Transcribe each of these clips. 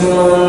Senhor.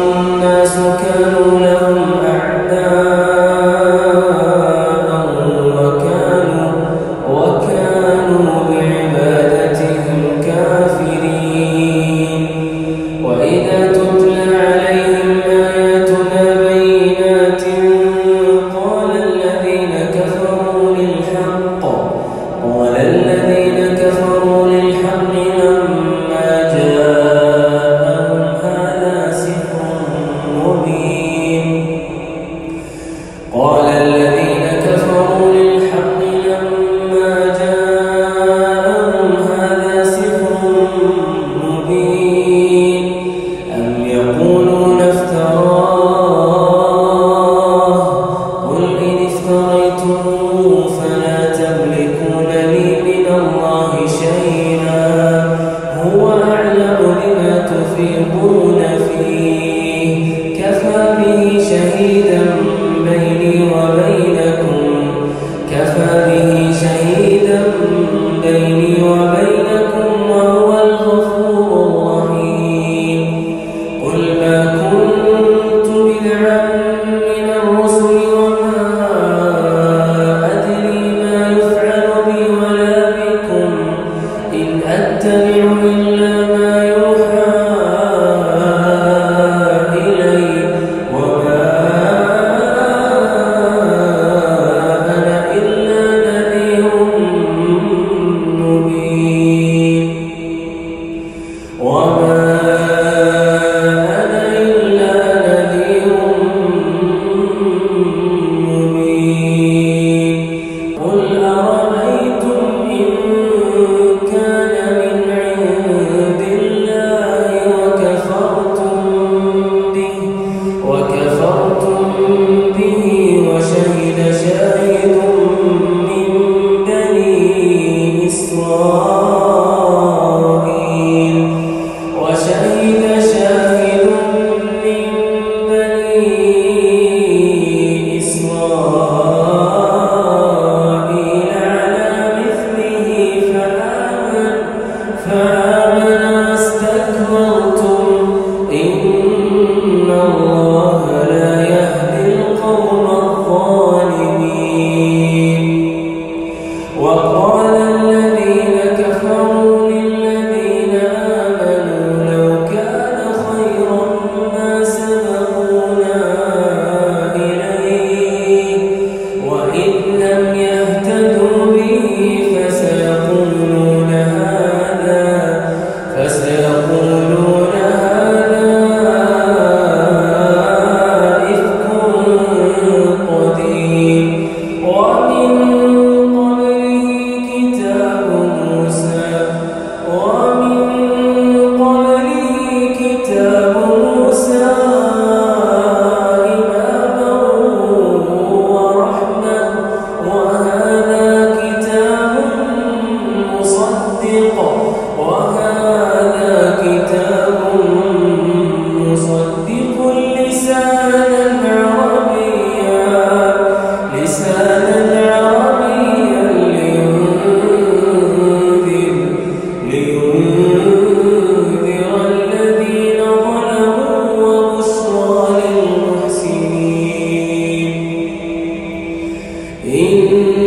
إن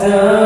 done.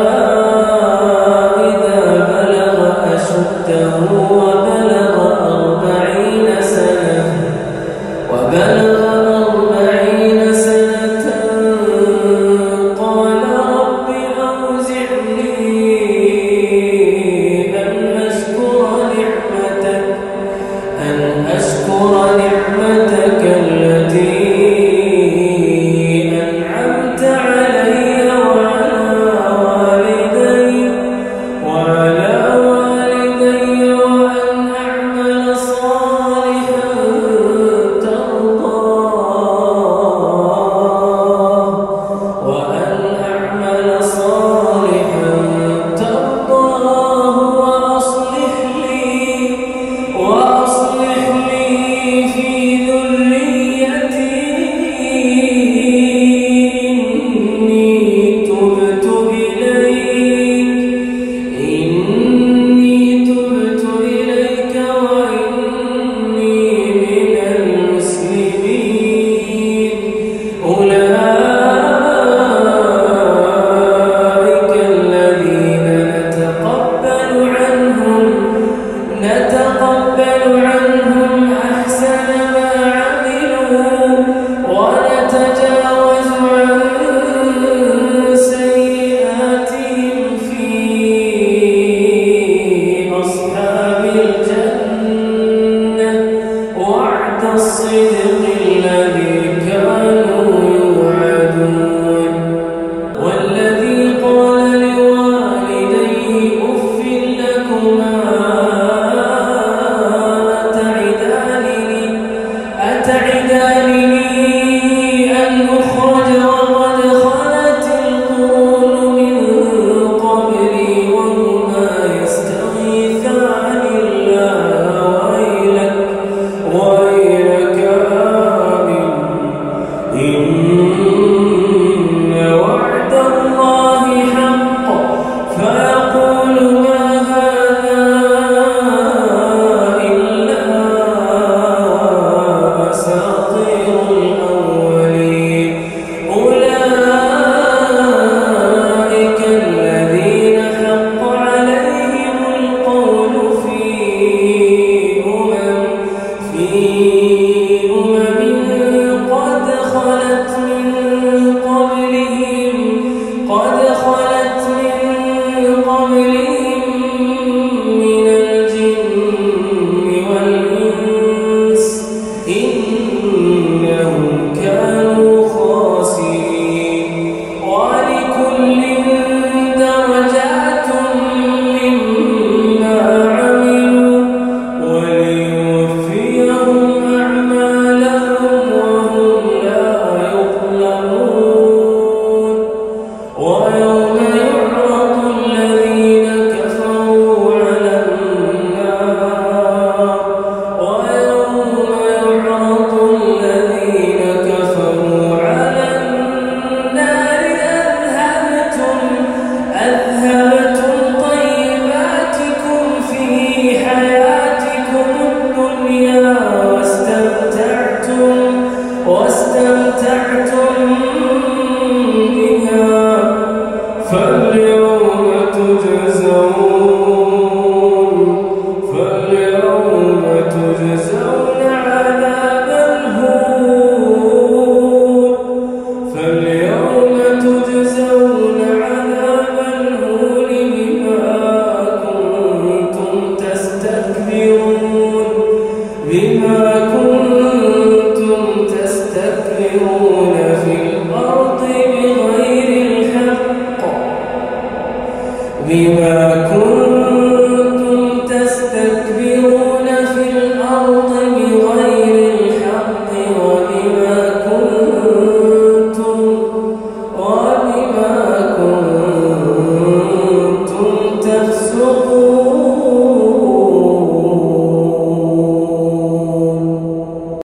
بما كنت